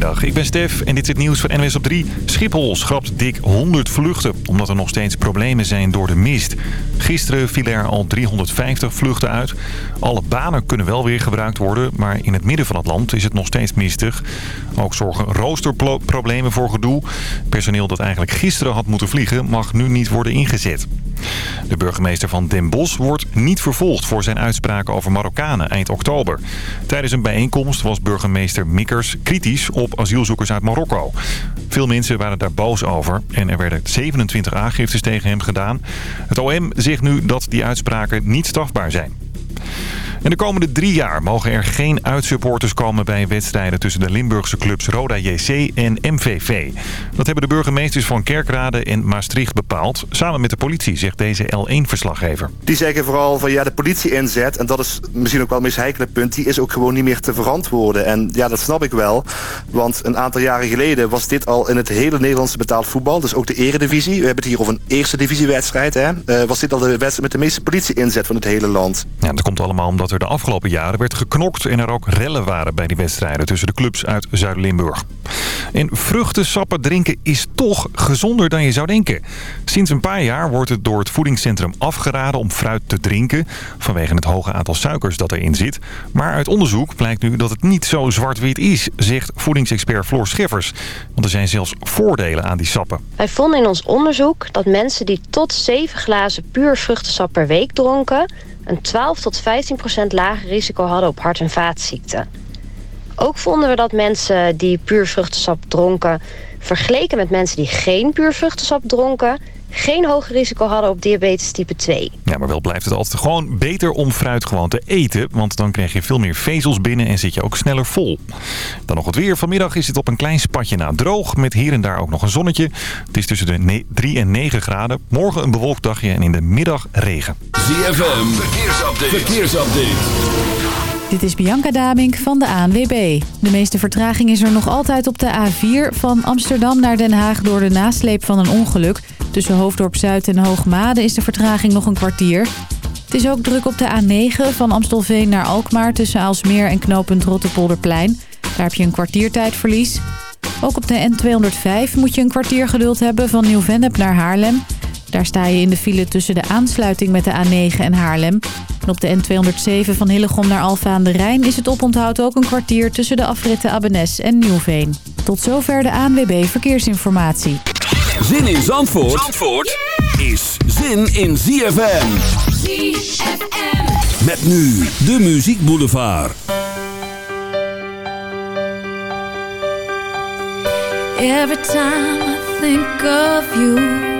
Ik ben Stef en dit is het nieuws van NWS op 3. Schiphol schrapt dik 100 vluchten, omdat er nog steeds problemen zijn door de mist. Gisteren vielen er al 350 vluchten uit. Alle banen kunnen wel weer gebruikt worden, maar in het midden van het land is het nog steeds mistig. Ook zorgen roosterproblemen voor gedoe. Personeel dat eigenlijk gisteren had moeten vliegen, mag nu niet worden ingezet. De burgemeester van Den Bosch wordt niet vervolgd voor zijn uitspraken over Marokkanen eind oktober. Tijdens een bijeenkomst was burgemeester Mikkers kritisch op asielzoekers uit Marokko. Veel mensen waren daar boos over en er werden 27 aangiftes tegen hem gedaan. Het OM zegt nu dat die uitspraken niet strafbaar zijn. En de komende drie jaar mogen er geen uitsupporters komen bij wedstrijden tussen de Limburgse clubs Roda JC en MVV. Dat hebben de burgemeesters van Kerkrade en Maastricht bepaald. Samen met de politie, zegt deze L1-verslaggever. Die zeggen vooral van ja, de politie inzet, en dat is misschien ook wel een misheikele punt, die is ook gewoon niet meer te verantwoorden. En ja, dat snap ik wel. Want een aantal jaren geleden was dit al in het hele Nederlandse betaald voetbal. Dus ook de eredivisie. We hebben het hier over een eerste divisiewedstrijd. Hè? Uh, was dit al de wedstrijd met de meeste politie-inzet van het hele land. Ja, dat komt allemaal omdat de afgelopen jaren werd geknokt... en er ook rellen waren bij die wedstrijden tussen de clubs uit Zuid-Limburg. En vruchtensappen drinken is toch gezonder dan je zou denken. Sinds een paar jaar wordt het door het voedingscentrum afgeraden om fruit te drinken... vanwege het hoge aantal suikers dat erin zit. Maar uit onderzoek blijkt nu dat het niet zo zwart-wit is... zegt voedingsexpert Floor Scheffers. Want er zijn zelfs voordelen aan die sappen. Wij vonden in ons onderzoek dat mensen die tot 7 glazen puur vruchtensap per week dronken een 12 tot 15 procent lager risico hadden op hart- en vaatziekten. Ook vonden we dat mensen die puur vruchtensap dronken... vergeleken met mensen die geen puur vruchtensap dronken geen hoger risico hadden op diabetes type 2. Ja, maar wel blijft het altijd gewoon beter om fruit gewoon te eten. Want dan krijg je veel meer vezels binnen en zit je ook sneller vol. Dan nog het weer. Vanmiddag is het op een klein spatje na droog. Met hier en daar ook nog een zonnetje. Het is tussen de 3 en 9 graden. Morgen een bewolkt dagje en in de middag regen. ZFM, verkeersupdate. verkeersupdate. Dit is Bianca Damink van de ANWB. De meeste vertraging is er nog altijd op de A4 van Amsterdam naar Den Haag door de nasleep van een ongeluk. Tussen Hoofddorp Zuid en Hoogmade is de vertraging nog een kwartier. Het is ook druk op de A9 van Amstelveen naar Alkmaar tussen Aalsmeer en knooppunt Rottepolderplein. Daar heb je een kwartiertijdverlies. Ook op de N205 moet je een kwartier geduld hebben van Nieuw-Vennep naar Haarlem. Daar sta je in de file tussen de aansluiting met de A9 en Haarlem. En op de N207 van Hillegom naar Alfa aan de Rijn is het oponthoud ook een kwartier tussen de afritten Abenes en Nieuwveen. Tot zover de ANWB Verkeersinformatie. Zin in Zandvoort, Zandvoort is zin in ZFM. ZFM. Met nu de Muziek Boulevard. Every time I think of you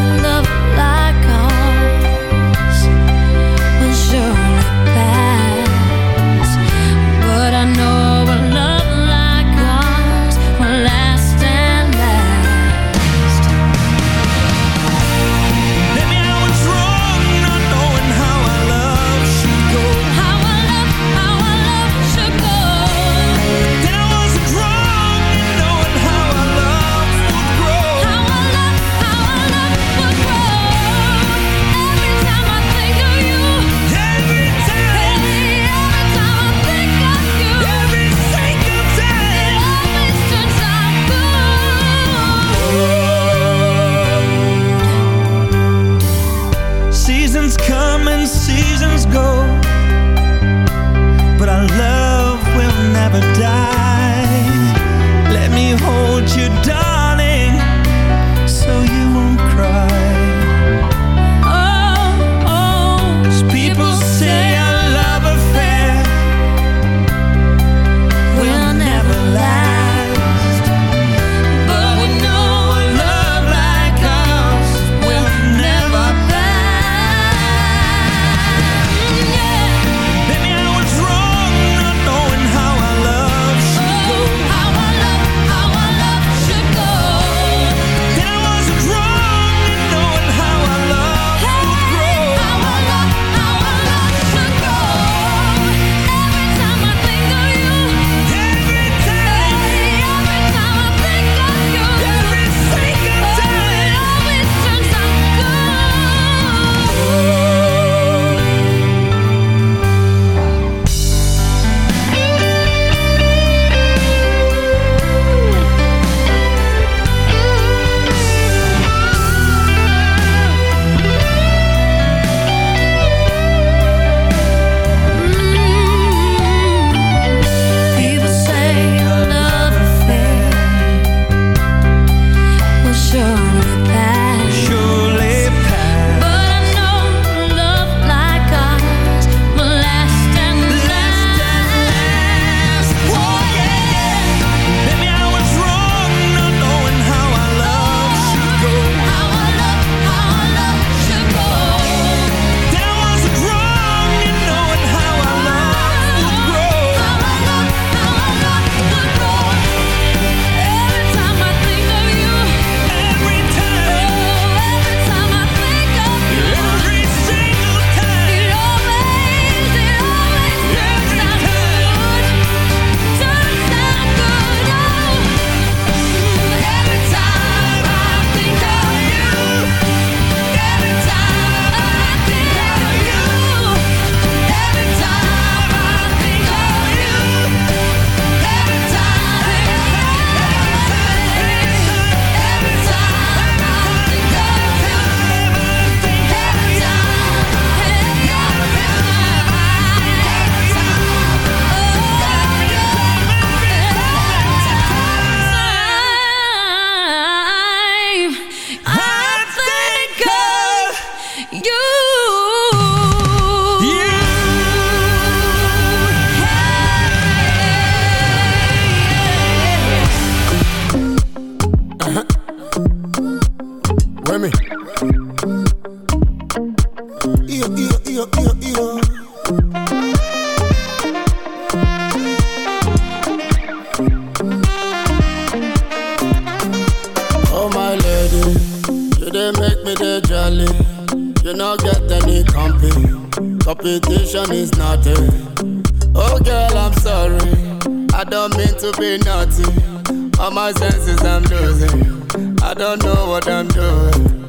be. All my senses I'm losing. I don't know what I'm doing.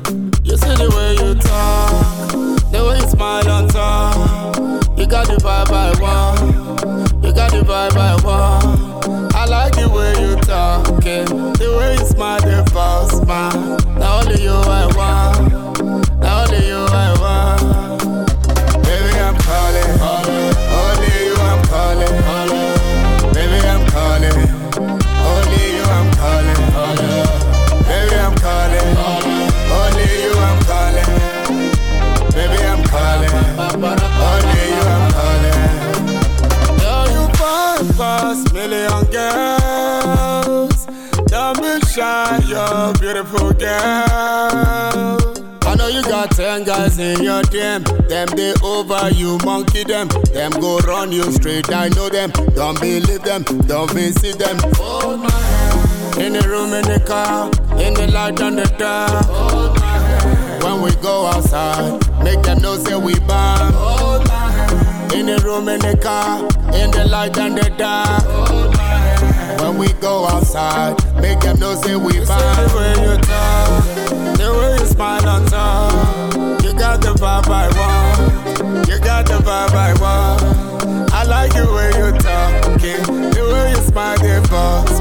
You see the way you talk, the way you smile on top. You got the vibe I want. You got the vibe I want. I like the way you talking, the way you smile, the false smile. Now only you I want. Only you I'm calling. Girl, you million girls. Don't be shy, you're beautiful girl. I know you got ten guys in your team. Them they over you, monkey them. Them go run you straight. I know them. Don't believe them. Don't them. Hold my hand. In the room, in the car, in the light on the dark. Hold my hand. When we go outside, make them know say we bang. Hold my hand. In the room, in the car, in the light and the dark. Hold my hand. When we go outside, make them know say we bang. The way you talk, the way you smile on top. You got the vibe I want. You got the vibe I want. I like the way you talking, the way you smile, the boss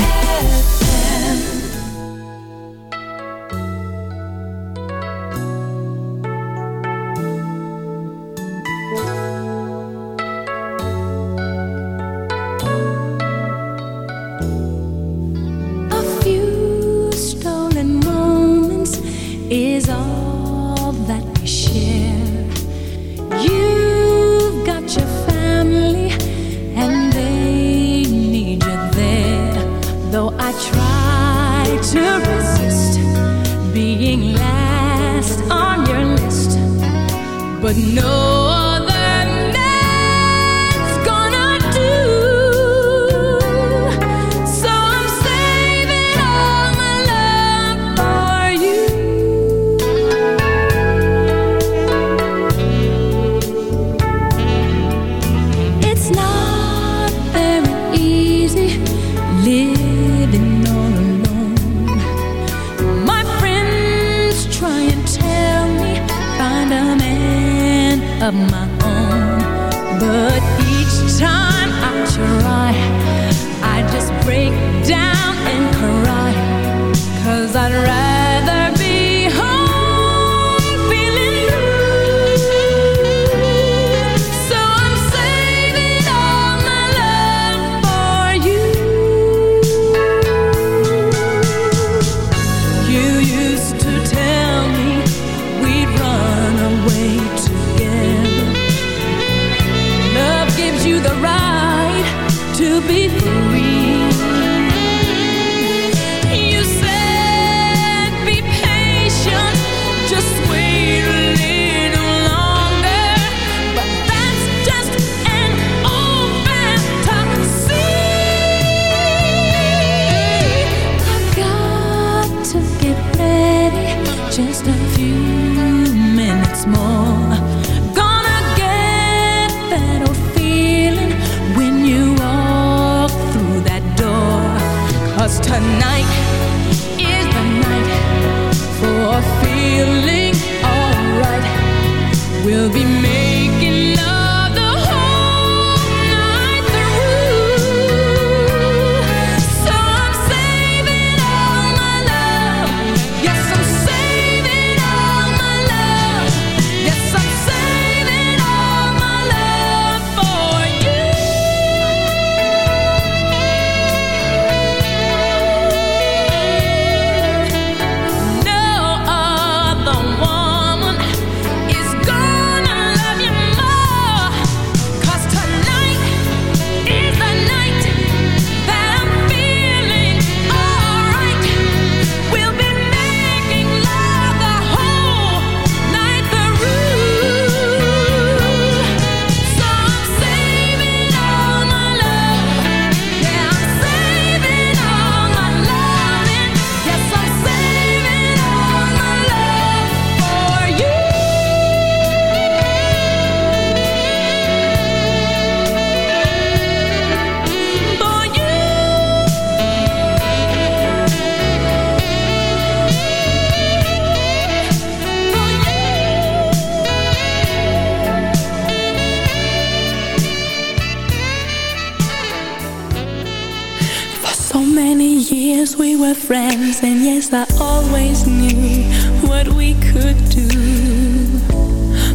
friends And yes, I always knew what we could do.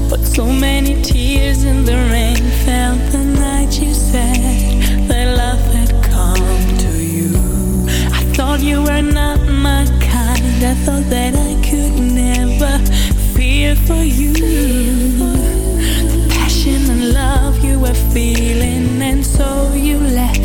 But so many tears in the rain fell the night you said That love had come to you. I thought you were not my kind. I thought that I could never fear for you. The passion and love you were feeling And so you left.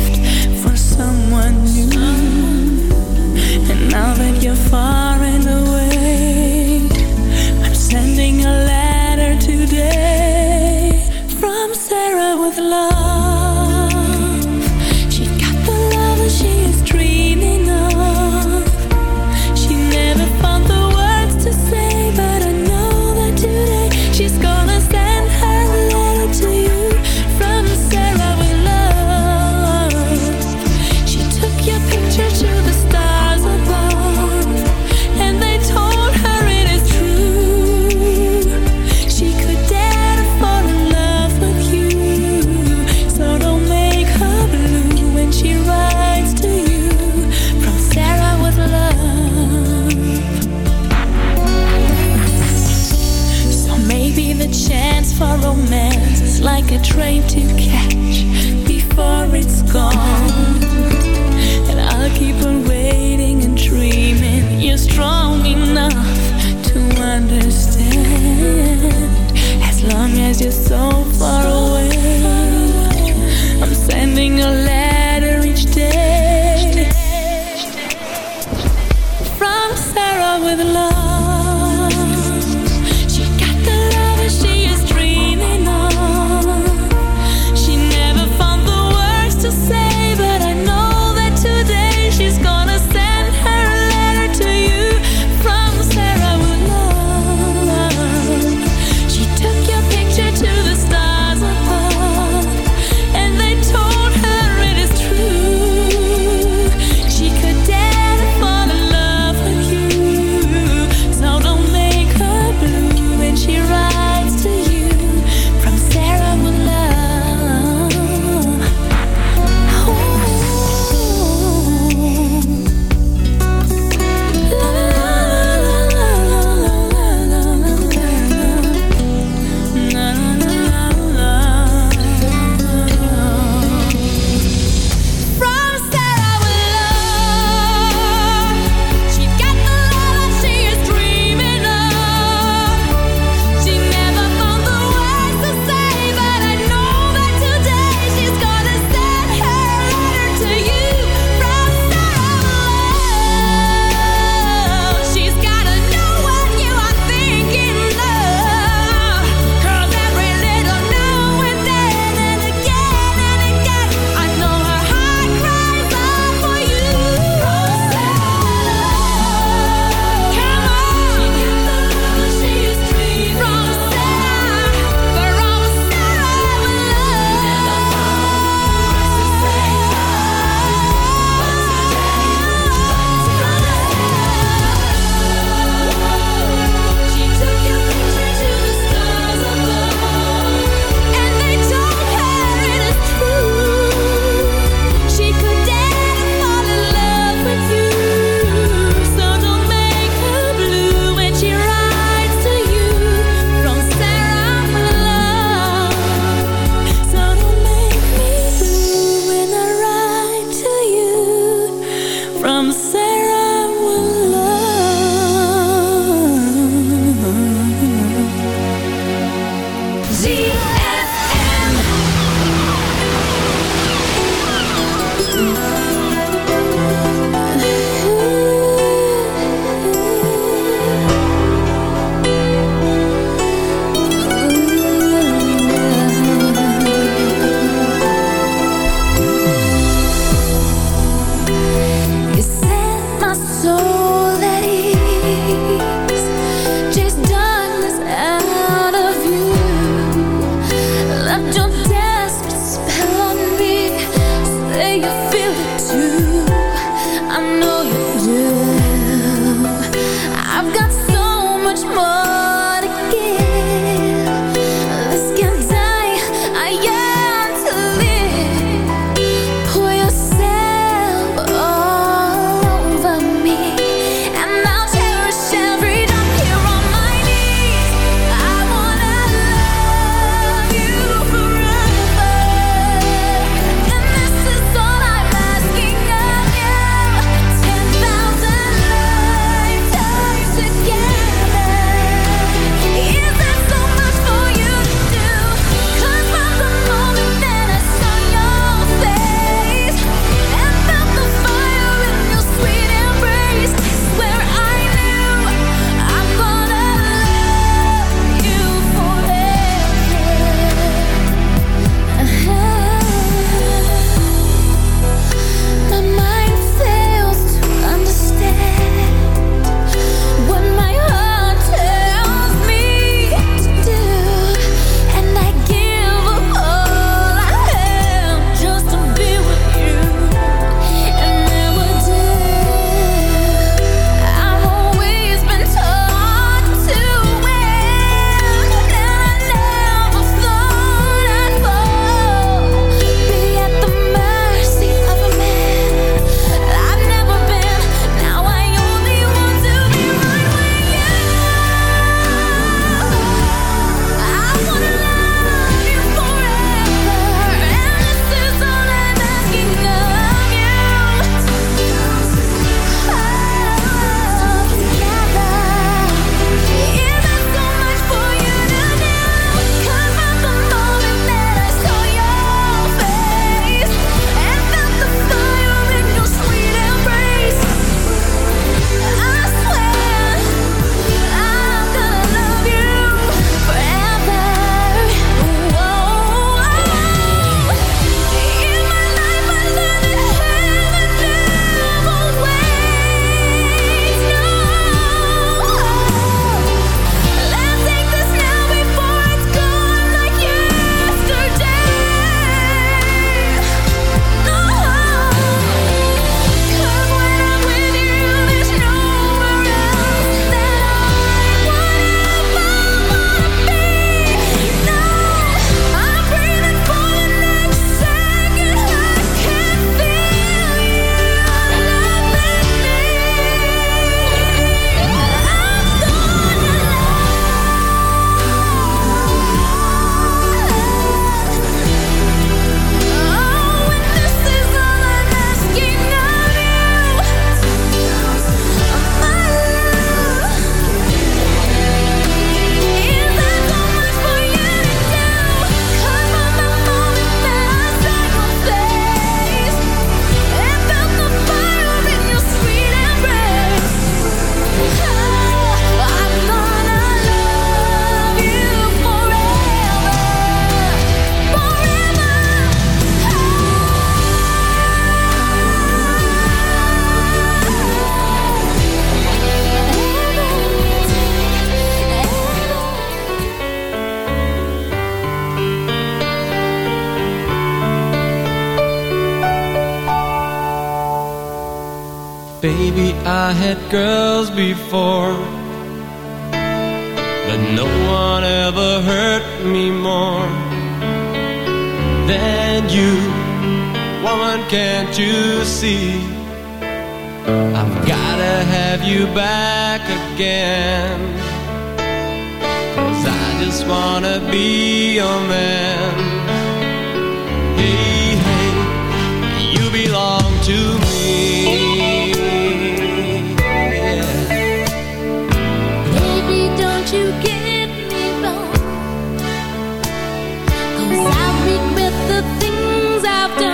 The things I've done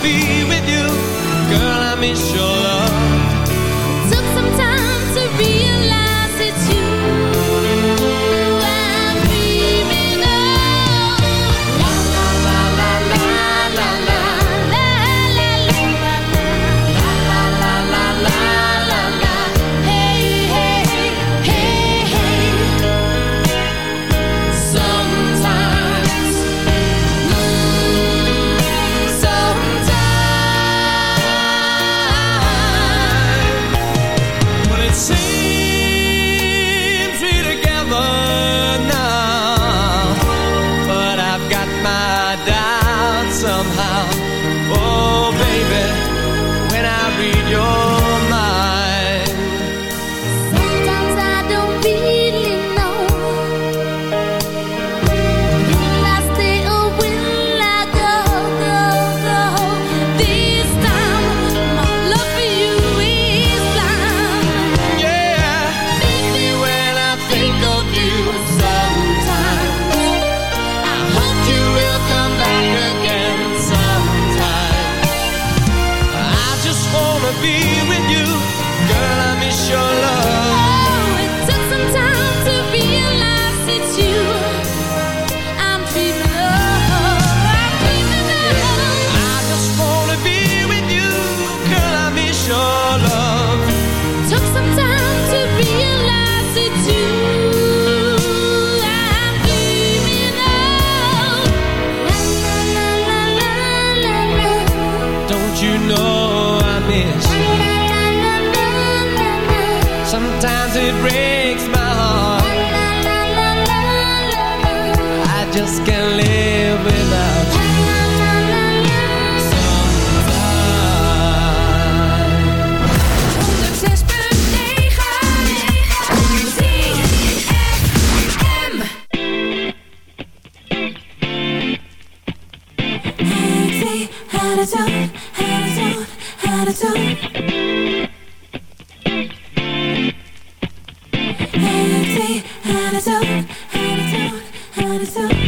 feel to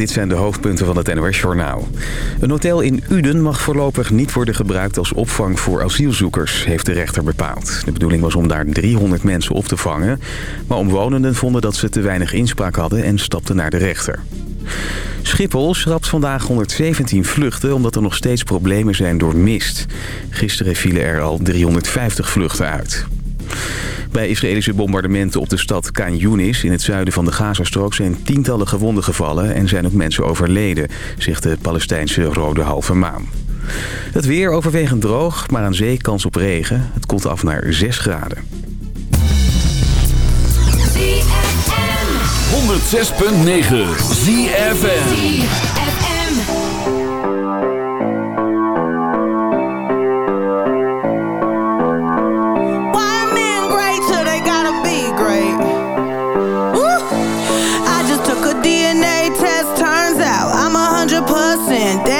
Dit zijn de hoofdpunten van het NOS-journaal. Een hotel in Uden mag voorlopig niet worden gebruikt als opvang voor asielzoekers, heeft de rechter bepaald. De bedoeling was om daar 300 mensen op te vangen, maar omwonenden vonden dat ze te weinig inspraak hadden en stapten naar de rechter. Schiphol schrapt vandaag 117 vluchten omdat er nog steeds problemen zijn door mist. Gisteren vielen er al 350 vluchten uit. Bij Israëlische bombardementen op de stad Khan Yunis in het zuiden van de Gazastrook zijn tientallen gewonden gevallen en zijn ook mensen overleden, zegt de Palestijnse Rode Halve Maan. Het weer overwegend droog, maar aan zee kans op regen. Het komt af naar 6 graden. 106.9 ZFM. Percent that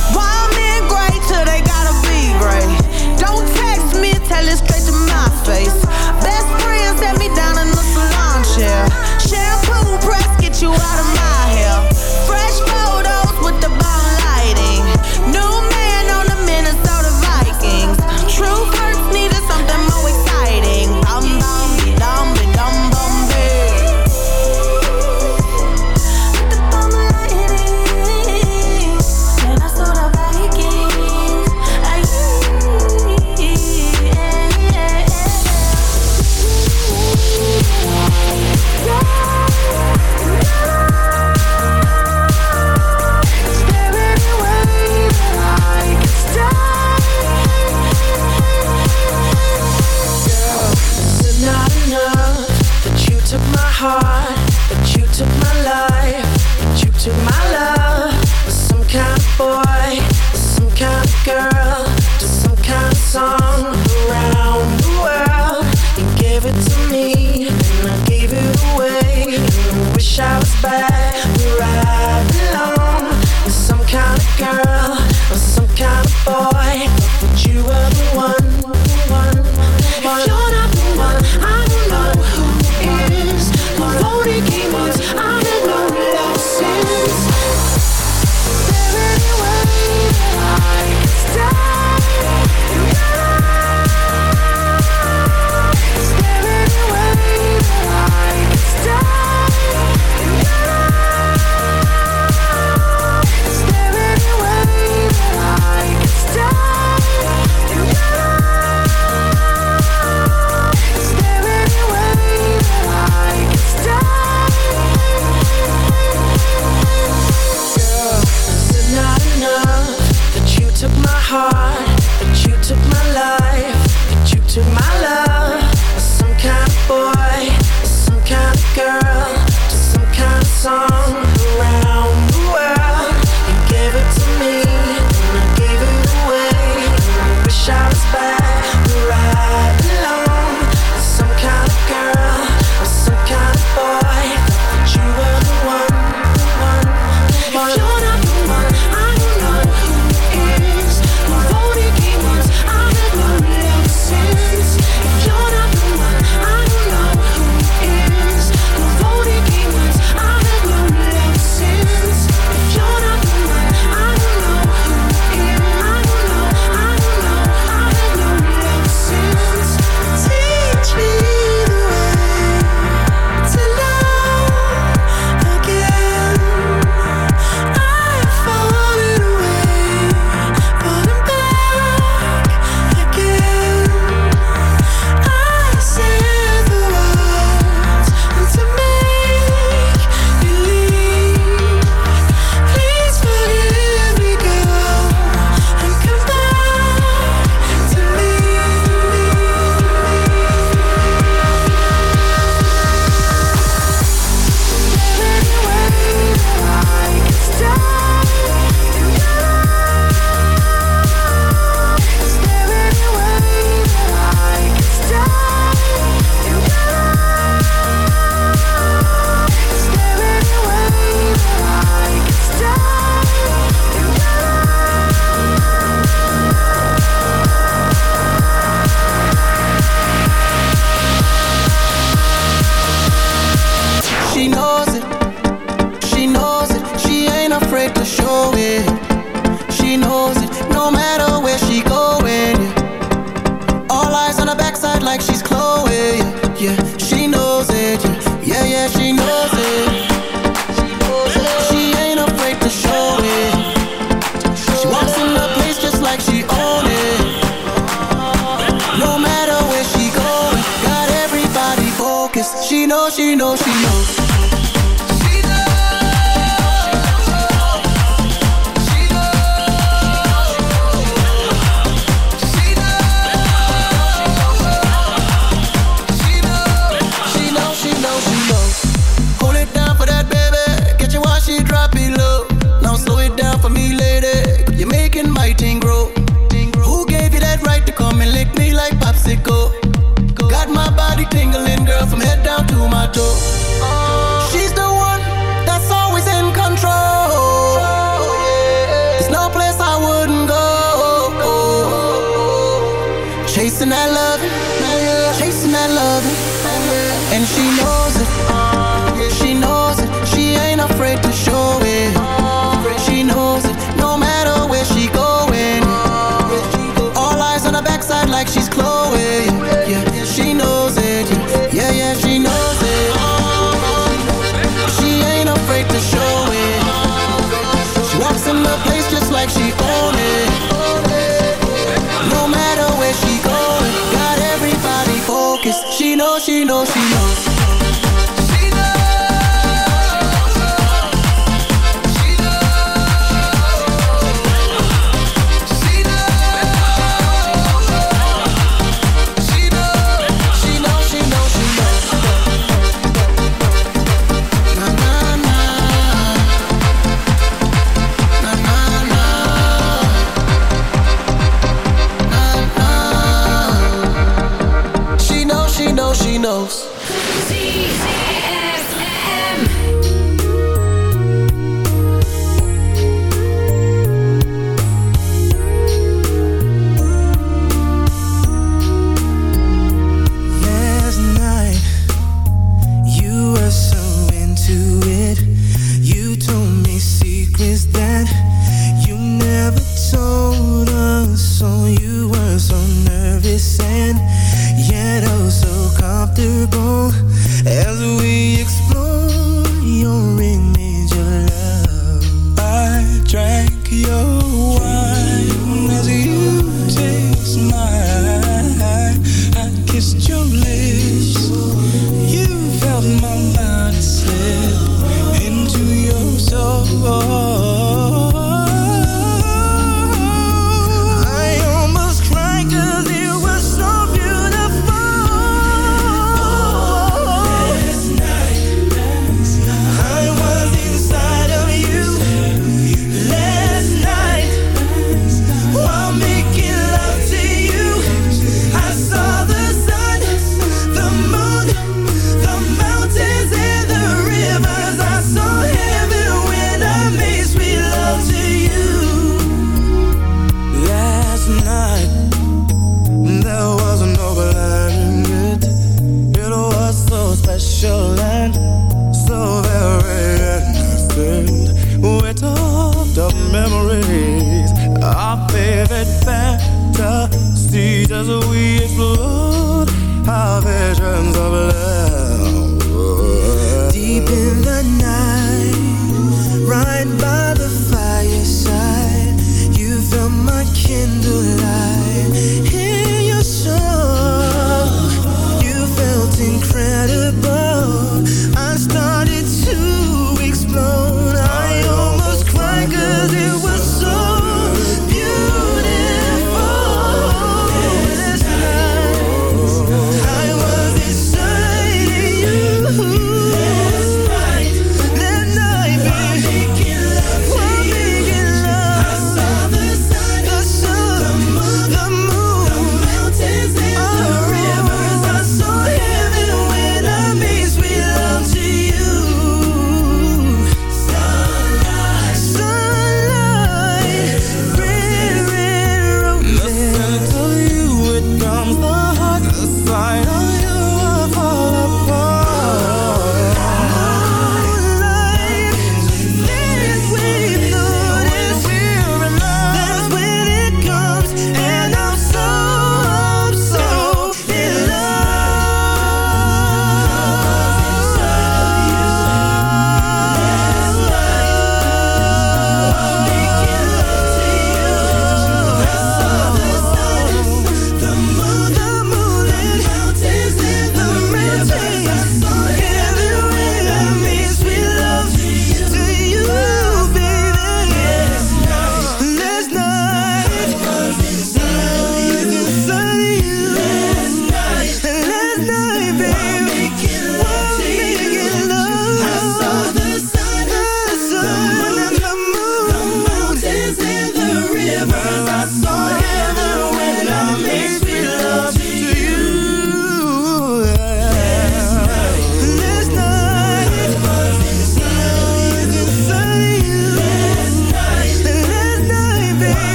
Back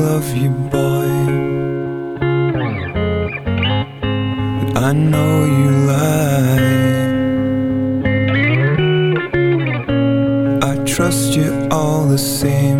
love you, boy. But I know you lie. I trust you all the same.